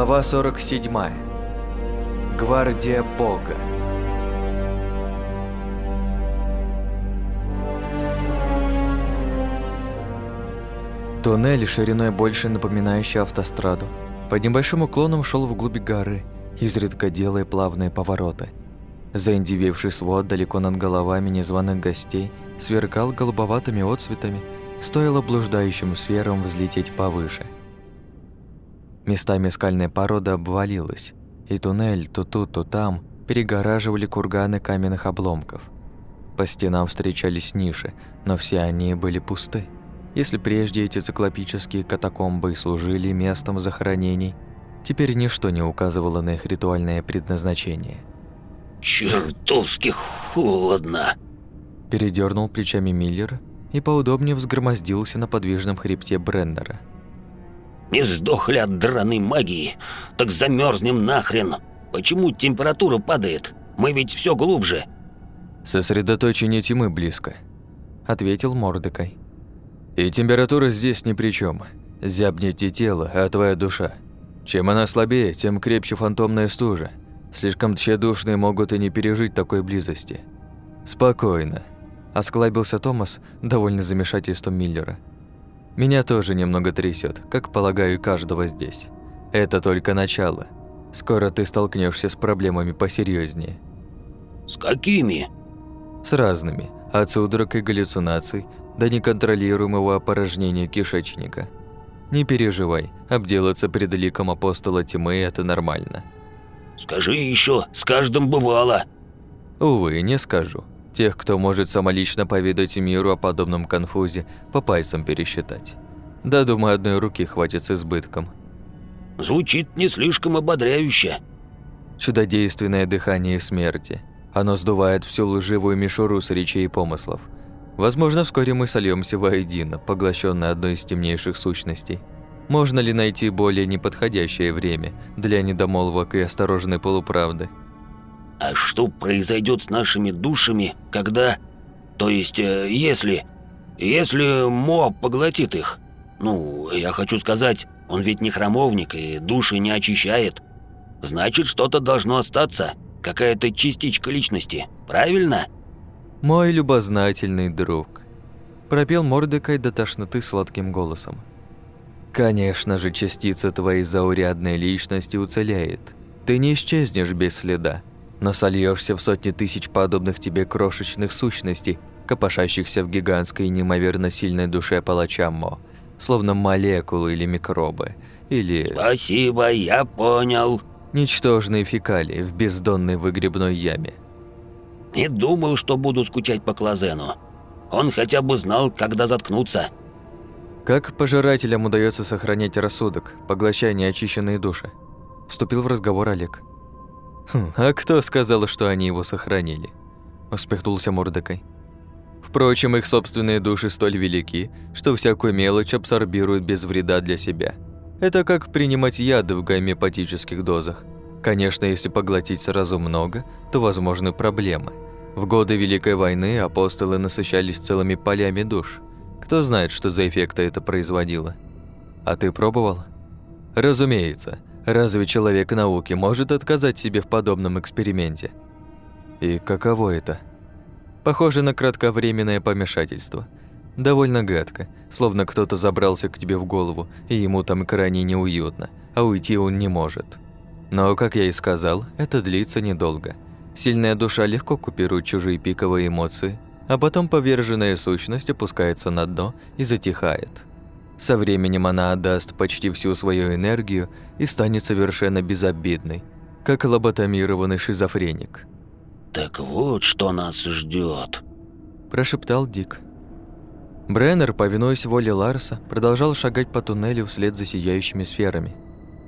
Глава 47. Гвардия Бога. Туннель, шириной больше напоминающий автостраду, под небольшим уклоном шел вглубь горы, изредка делая плавные повороты. Заиндивевший свод далеко над головами незваных гостей сверкал голубоватыми отцветами, стоило блуждающим сферам взлететь повыше. Местами скальная порода обвалилась, и туннель то тут, то там перегораживали курганы каменных обломков. По стенам встречались ниши, но все они были пусты. Если прежде эти циклопические катакомбы служили местом захоронений, теперь ничто не указывало на их ритуальное предназначение. «Чертовски холодно!» Передернул плечами Миллер и поудобнее взгромоздился на подвижном хребте Бреннера. «Не сдохли от драной магии, так замерзнем нахрен! Почему температура падает? Мы ведь все глубже!» «Сосредоточение тьмы близко», — ответил Мордекай. И температура здесь ни при чем. Зябнет не тело, а твоя душа. Чем она слабее, тем крепче фантомная стужа. Слишком тщедушные могут и не пережить такой близости. Спокойно. Осклабился Томас, довольно замешательством Миллера. Меня тоже немного трясет, как полагаю, каждого здесь. Это только начало. Скоро ты столкнешься с проблемами посерьезнее. С какими? С разными. От судорог и галлюцинаций до неконтролируемого опорожнения кишечника. Не переживай, обделаться перед ликом апостола тьмы – это нормально. Скажи еще, с каждым бывало. Увы, не скажу. Тех, кто может самолично поведать миру о подобном конфузе, по пальцам пересчитать. Да, думаю, одной руки хватит с избытком. Звучит не слишком ободряюще. Чудодейственное дыхание смерти. Оно сдувает всю лживую мишуру с речей и помыслов – Возможно, вскоре мы сольемся воедино, поглощенные одной из темнейших сущностей. Можно ли найти более неподходящее время для недомолвок и осторожной полуправды? А что произойдет с нашими душами, когда... То есть, э, если... Если Мо поглотит их? Ну, я хочу сказать, он ведь не храмовник и души не очищает. Значит, что-то должно остаться, какая-то частичка личности, правильно? «Мой любознательный друг», – пропел Мордекай до тошноты сладким голосом. «Конечно же, частица твоей заурядной личности уцелеет. Ты не исчезнешь без следа, но сольешься в сотни тысяч подобных тебе крошечных сущностей, копошащихся в гигантской и неимоверно сильной душе палача Мо, словно молекулы или микробы, или... «Спасибо, я понял», Ничтожные фекалии в бездонной выгребной яме. Не думал, что буду скучать по Клазену. Он хотя бы знал, когда заткнуться. Как пожирателям удается сохранять рассудок, поглощая неочищенные души? Вступил в разговор Олег. Хм, а кто сказал, что они его сохранили? Успехнулся Мордекай. Впрочем, их собственные души столь велики, что всякую мелочь абсорбируют без вреда для себя. Это как принимать яды в гомеопатических дозах. Конечно, если поглотить сразу много, то возможны проблемы. В годы Великой войны апостолы насыщались целыми полями душ. Кто знает, что за эффекты это производило. А ты пробовал? Разумеется. Разве человек науки может отказать себе в подобном эксперименте? И каково это? Похоже на кратковременное помешательство. Довольно гадко, словно кто-то забрался к тебе в голову, и ему там крайне неуютно, а уйти он не может. Но, как я и сказал, это длится недолго. Сильная душа легко купирует чужие пиковые эмоции, а потом поверженная сущность опускается на дно и затихает. Со временем она отдаст почти всю свою энергию и станет совершенно безобидной, как лоботомированный шизофреник. «Так вот, что нас ждет, прошептал Дик. Бреннер, повинуясь воле Ларса, продолжал шагать по туннелю вслед за сияющими сферами –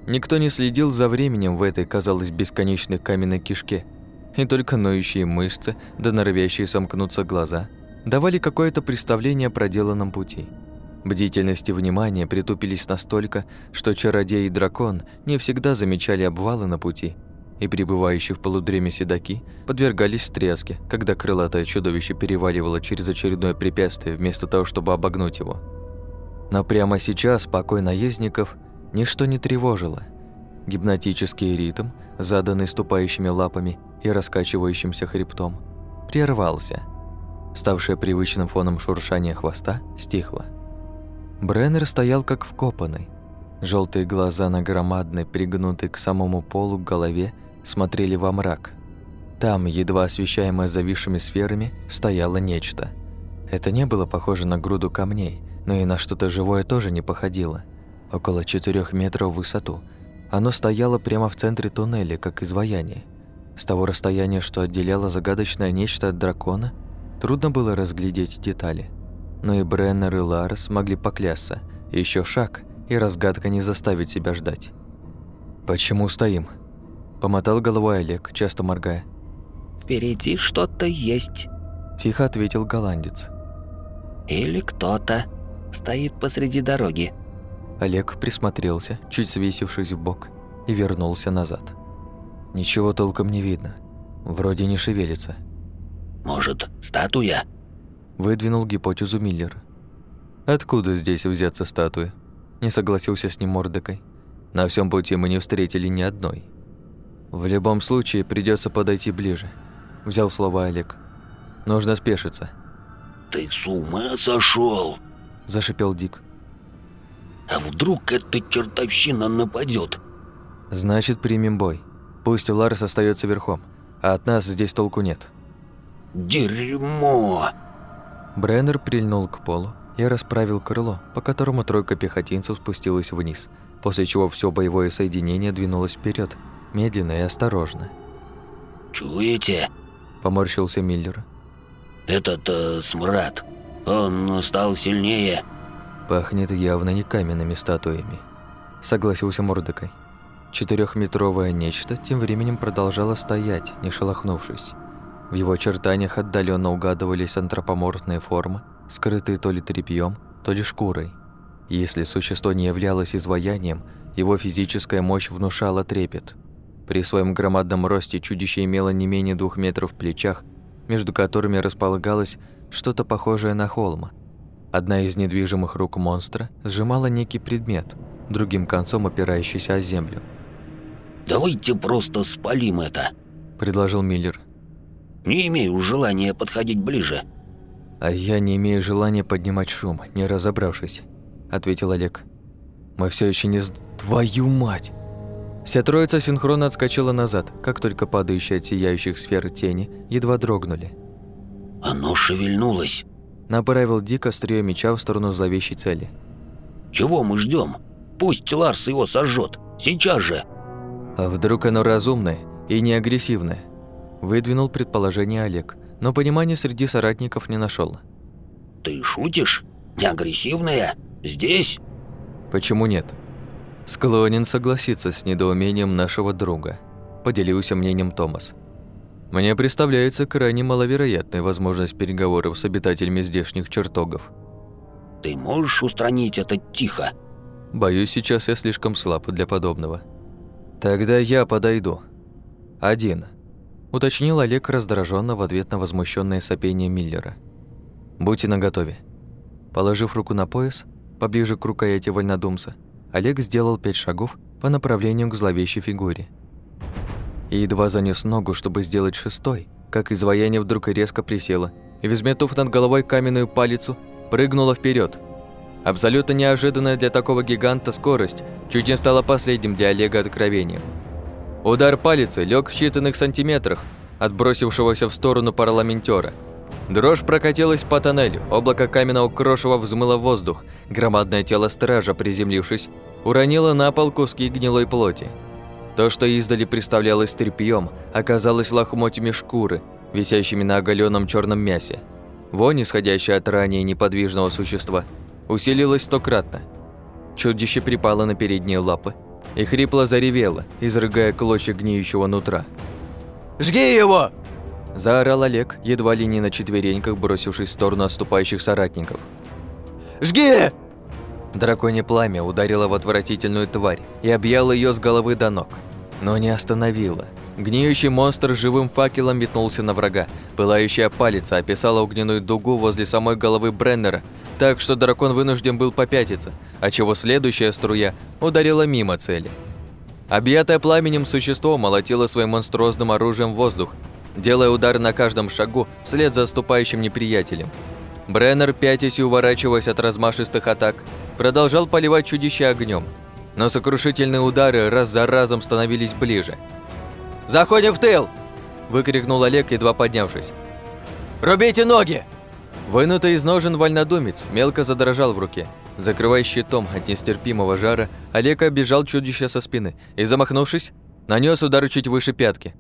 Никто не следил за временем в этой, казалось, бесконечной каменной кишке, и только ноющие мышцы, да норовящие сомкнуться глаза, давали какое-то представление о проделанном пути. Бдительность и внимание притупились настолько, что чародей и дракон не всегда замечали обвалы на пути, и пребывающие в полудреме седаки подвергались встряске, когда крылатое чудовище переваливало через очередное препятствие вместо того, чтобы обогнуть его. Но прямо сейчас покой наездников – ничто не тревожило. Гипнотический ритм, заданный ступающими лапами и раскачивающимся хребтом, прервался. Ставшее привычным фоном шуршания хвоста стихло. Бреннер стоял как вкопанный. Желтые глаза на громадной, пригнутой к самому полу голове, смотрели во мрак. Там, едва освещаемое зависшими сферами, стояло нечто. Это не было похоже на груду камней, но и на что-то живое тоже не походило. Около четырех метров в высоту. Оно стояло прямо в центре туннеля, как изваяние. С того расстояния, что отделяло загадочное нечто от дракона, трудно было разглядеть детали. Но и Бреннер и Ларс могли поклясться. Еще шаг, и разгадка не заставит себя ждать. «Почему стоим?» Помотал головой Олег, часто моргая. «Впереди что-то есть», – тихо ответил голландец. «Или кто-то стоит посреди дороги». Олег присмотрелся, чуть свесившись в бок, и вернулся назад. Ничего толком не видно. Вроде не шевелится. «Может, статуя?» Выдвинул гипотезу Миллер. «Откуда здесь взяться статуя?» Не согласился с ним Мордекой. На всем пути мы не встретили ни одной. В любом случае придется подойти ближе. Взял слово Олег. Нужно спешиться. Ты с ума сошел? Зашипел Дик. А вдруг эта чертовщина нападет? Значит, примем бой. Пусть Ларс остается верхом, а от нас здесь толку нет. Дерьмо! Бреннер прильнул к полу, я расправил крыло, по которому тройка пехотинцев спустилась вниз, после чего все боевое соединение двинулось вперед, медленно и осторожно. «Чуете?» – поморщился Миллер. «Этот э, смрад, он стал сильнее». «Пахнет явно не каменными статуями», – согласился Мордекой. Четырехметровое нечто тем временем продолжало стоять, не шелохнувшись. В его очертаниях отдаленно угадывались антропоморфные формы, скрытые то ли тряпьем, то ли шкурой. Если существо не являлось изваянием, его физическая мощь внушала трепет. При своем громадном росте чудище имело не менее двух метров в плечах, между которыми располагалось что-то похожее на холм. Одна из недвижимых рук монстра сжимала некий предмет, другим концом опирающийся о землю. «Давайте просто спалим это», – предложил Миллер. «Не имею желания подходить ближе». «А я не имею желания поднимать шум, не разобравшись», – ответил Олег. «Мы все еще не... Твою мать!» Вся троица синхронно отскочила назад, как только падающие от сияющих сфер тени едва дрогнули. «Оно шевельнулось», – направил Дик острие меча в сторону зловещей цели. «Чего мы ждем? Пусть Ларс его сожжет. Сейчас же!» «А вдруг оно разумное и не агрессивное?» – выдвинул предположение Олег но понимания среди соратников не нашел. «Ты шутишь? Не агрессивная? Здесь?» «Почему нет?» «Склонен согласиться с недоумением нашего друга», – поделился мнением Томас. «Мне представляется крайне маловероятной возможность переговоров с обитателями здешних чертогов». «Ты можешь устранить это тихо?» «Боюсь, сейчас я слишком слаб для подобного». «Тогда я подойду. Один» уточнил Олег раздраженно в ответ на возмущенное сопение Миллера. «Будьте наготове». Положив руку на пояс, поближе к рукояти вольнодумца, Олег сделал пять шагов по направлению к зловещей фигуре. И едва занес ногу, чтобы сделать шестой, как изваяние вдруг резко присело и, взметнув над головой каменную палицу, прыгнуло вперед. Абсолютно неожиданная для такого гиганта скорость чуть не стала последним для Олега откровением – Удар палицы лег в считанных сантиметрах отбросившегося в сторону парламентера. Дрожь прокатилась по тоннелю, облако каменного крошева взмыло воздух, громадное тело стража, приземлившись, уронило на пол куски гнилой плоти. То, что издали представлялось тряпьем, оказалось лохмотьями шкуры, висящими на оголенном черном мясе. Вонь, исходящая от ранее неподвижного существа, усилилась стократно. Чудище припало на передние лапы, и хрипло заревела, изрыгая клочья гниющего нутра. «Жги его!» Заорал Олег, едва ли не на четвереньках, бросившись в сторону отступающих соратников. «Жги!» Драконье пламя ударило в отвратительную тварь и объяло ее с головы до ног, но не остановило. Гниющий монстр живым факелом метнулся на врага. Пылающая палец описала огненную дугу возле самой головы Бреннера, так что дракон вынужден был попятиться, а чего следующая струя ударила мимо цели. Объятое пламенем существо молотило своим монструозным оружием воздух, делая удар на каждом шагу вслед за оступающим неприятелем. Бреннер, пятясь и уворачиваясь от размашистых атак, продолжал поливать чудище огнем, но сокрушительные удары раз за разом становились ближе. «Заходим в тыл!» – выкрикнул Олег, едва поднявшись. Рубите ноги! Вынутый из ножен вольнодумец мелко задрожал в руке. Закрывая щитом от нестерпимого жара, Олег оббежал чудище со спины и, замахнувшись, нанес удар чуть выше пятки.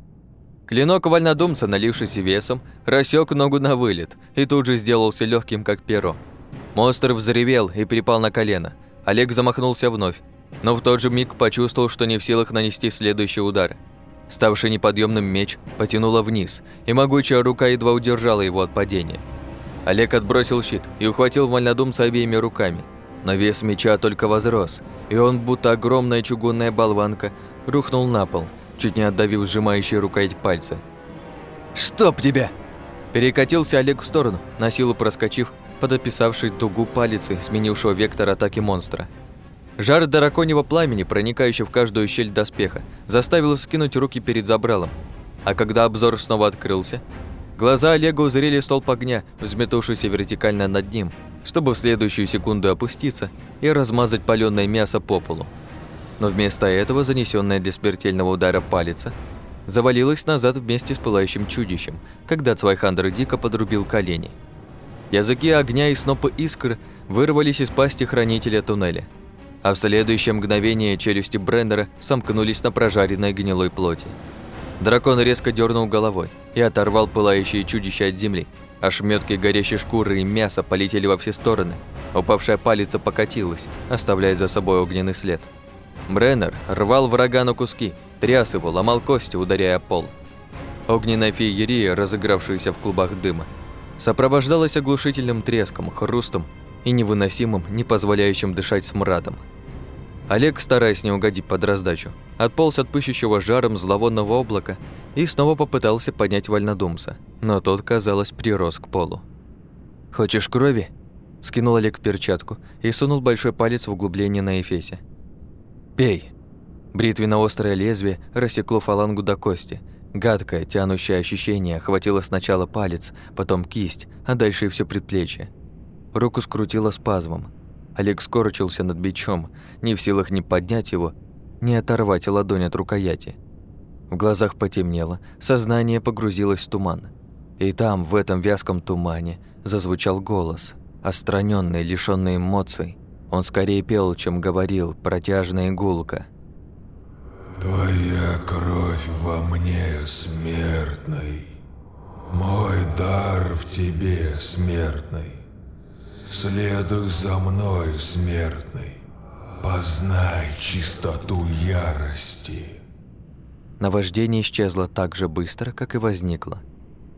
Клинок вольнодумца, налившийся весом, рассек ногу на вылет и тут же сделался легким, как перо. Монстр взревел и припал на колено. Олег замахнулся вновь, но в тот же миг почувствовал, что не в силах нанести следующий удар. Ставший неподъемным меч потянуло вниз, и могучая рука едва удержала его от падения. Олег отбросил щит и ухватил вольнодумца обеими руками. Но вес меча только возрос, и он, будто огромная чугунная болванка, рухнул на пол, чуть не отдавив сжимающие рукоять пальца. «Чтоб тебя!» Перекатился Олег в сторону, на силу проскочив под описавший дугу палицы, сменившего вектор атаки монстра. Жар драконьего пламени, проникающий в каждую щель доспеха, заставил скинуть руки перед забралом. А когда обзор снова открылся, глаза Олега узрели столб огня, взметнувшийся вертикально над ним, чтобы в следующую секунду опуститься и размазать палёное мясо по полу. Но вместо этого занесенная для смертельного удара палица завалилась назад вместе с пылающим чудищем, когда Цвайхандр дико подрубил колени. Языки огня и снопы искр вырвались из пасти хранителя туннеля, а в следующее мгновение челюсти Бреннера сомкнулись на прожаренной гнилой плоти. Дракон резко дернул головой и оторвал пылающее чудище от земли. Ошметки горящей шкуры и мяса полетели во все стороны. Упавшая палица покатилась, оставляя за собой огненный след. Бреннер рвал врага на куски, тряс его, ломал кости, ударяя пол. Огненная феерия, разыгравшаяся в клубах дыма, сопровождалась оглушительным треском, хрустом и невыносимым, не позволяющим дышать смрадом. Олег, стараясь не угодить под раздачу, отполз от пыщущего жаром зловонного облака и снова попытался поднять вольнодумца, но тот, казалось, прирос к полу. «Хочешь крови?» – скинул Олег перчатку и сунул большой палец в углубление на эфесе. «Пей!» Бритвенно-острое лезвие рассекло фалангу до кости. Гадкое, тянущее ощущение охватило сначала палец, потом кисть, а дальше и все предплечье. Руку скрутило спазмом. Олег скорчился над бичом, не в силах ни поднять его, ни оторвать ладонь от рукояти. В глазах потемнело, сознание погрузилось в туман. И там, в этом вязком тумане, зазвучал голос, остраненный, лишённый эмоций. Он скорее пел, чем говорил, протяжно и гулко. «Твоя кровь во мне, смертный, мой дар в тебе, смертный. Следуй за мной, смертный, познай чистоту ярости». Наваждение исчезло так же быстро, как и возникло.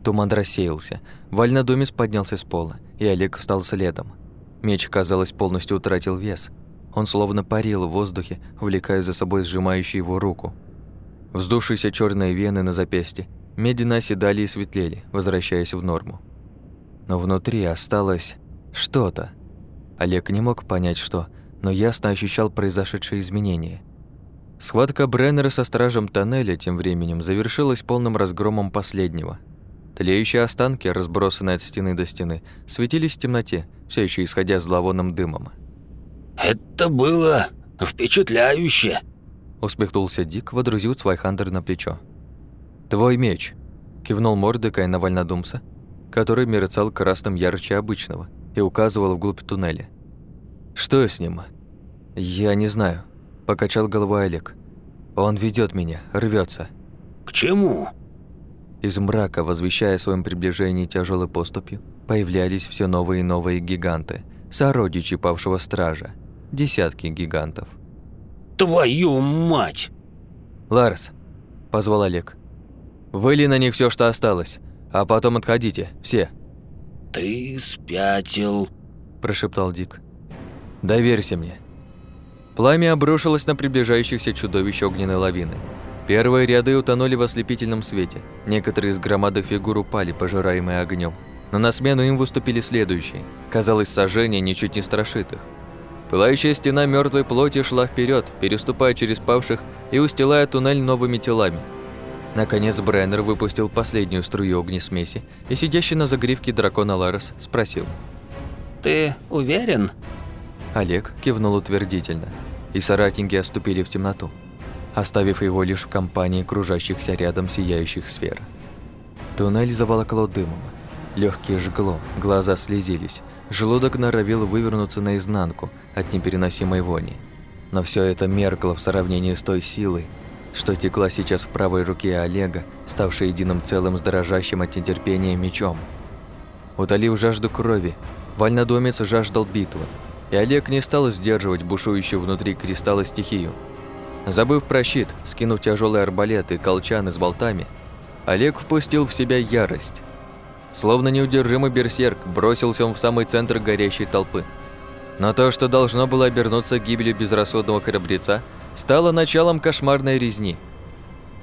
Туман рассеялся, вольнодумец поднялся с пола, и Олег встал следом. Меч, казалось, полностью утратил вес. Он словно парил в воздухе, увлекая за собой сжимающую его руку. Вздувшиеся черные вены на запястье медленно оседали и светлели, возвращаясь в норму. Но внутри осталось что-то. Олег не мог понять, что, но ясно ощущал произошедшие изменения. Схватка Бреннера со стражем тоннеля тем временем завершилась полным разгромом последнего. Тлеющие останки, разбросанные от стены до стены, светились в темноте, все еще исходя зловонным дымом. «Это было впечатляюще!» Усмехнулся Дик, водрузил Цвайхандер на плечо. «Твой меч!» – кивнул Мордекай на Вольнодумца, который мерцал красным ярче обычного и указывал вглубь туннеля. «Что с ним?» «Я не знаю», – покачал головой Олег. «Он ведет меня, рвется. «К чему?» Из мрака, возвещая о своем приближении тяжелой поступью, появлялись все новые и новые гиганты, сородичи павшего стража, десятки гигантов. «Твою мать!» «Ларс», – позвал Олег, – «выли на них все, что осталось, а потом отходите, все». «Ты спятил», – прошептал Дик. «Доверься мне». Пламя обрушилось на приближающихся чудовищ огненной лавины. Первые ряды утонули в ослепительном свете. Некоторые из громадных фигур упали, пожираемые огнем. Но на смену им выступили следующие. Казалось, сожжение ничуть не страшит их. Пылающая стена мертвой плоти шла вперед, переступая через павших и устилая туннель новыми телами. Наконец Бреннер выпустил последнюю струю огнесмеси, и сидящий на загривке дракона Ларес спросил. «Ты уверен?» Олег кивнул утвердительно, и соратники отступили в темноту, оставив его лишь в компании кружащихся рядом сияющих сфер. Туннель заволокло дымом. Легкие жгло, глаза слезились, желудок норовил вывернуться наизнанку от непереносимой вони. Но все это меркло в сравнении с той силой, что текла сейчас в правой руке Олега, ставшей единым целым с дрожащим от нетерпения мечом. Утолив жажду крови, вольнодумец жаждал битвы, и Олег не стал сдерживать бушующую внутри кристалла стихию. Забыв про щит, скинув тяжелый арбалет и колчан с болтами, Олег впустил в себя ярость. Словно неудержимый берсерк, бросился он в самый центр горящей толпы. Но то, что должно было обернуться гибелью безрассудного храбреца, стало началом кошмарной резни.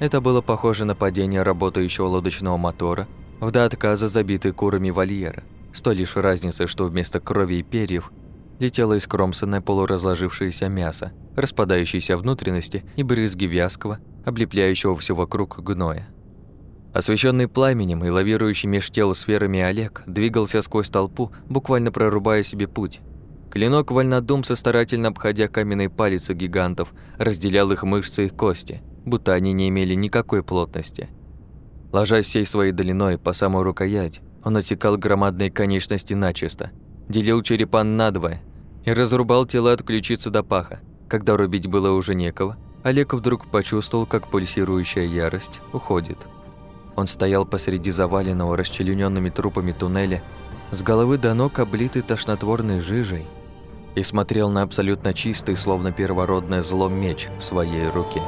Это было похоже на падение работающего лодочного мотора в до отказа забитый курами вольера, с той лишь разницей, что вместо крови и перьев летело искромсанное полуразложившееся мясо, распадающиеся внутренности и брызги вязкого, облепляющего все вокруг гноя. Освещенный пламенем и лавирующий меж тел сферами Олег двигался сквозь толпу, буквально прорубая себе путь. Клинок вольнодумца, старательно обходя каменные палец гигантов, разделял их мышцы и кости, будто они не имели никакой плотности. Ложась всей своей длиной по самую рукоять, он отсекал громадные конечности начисто, делил черепа надвое и разрубал тела от ключицы до паха. Когда рубить было уже некого, Олег вдруг почувствовал, как пульсирующая ярость уходит. Он стоял посреди заваленного расчлененными трупами туннеля, с головы до ног облитый тошнотворной жижей, и смотрел на абсолютно чистый, словно первородное зло меч в своей руке.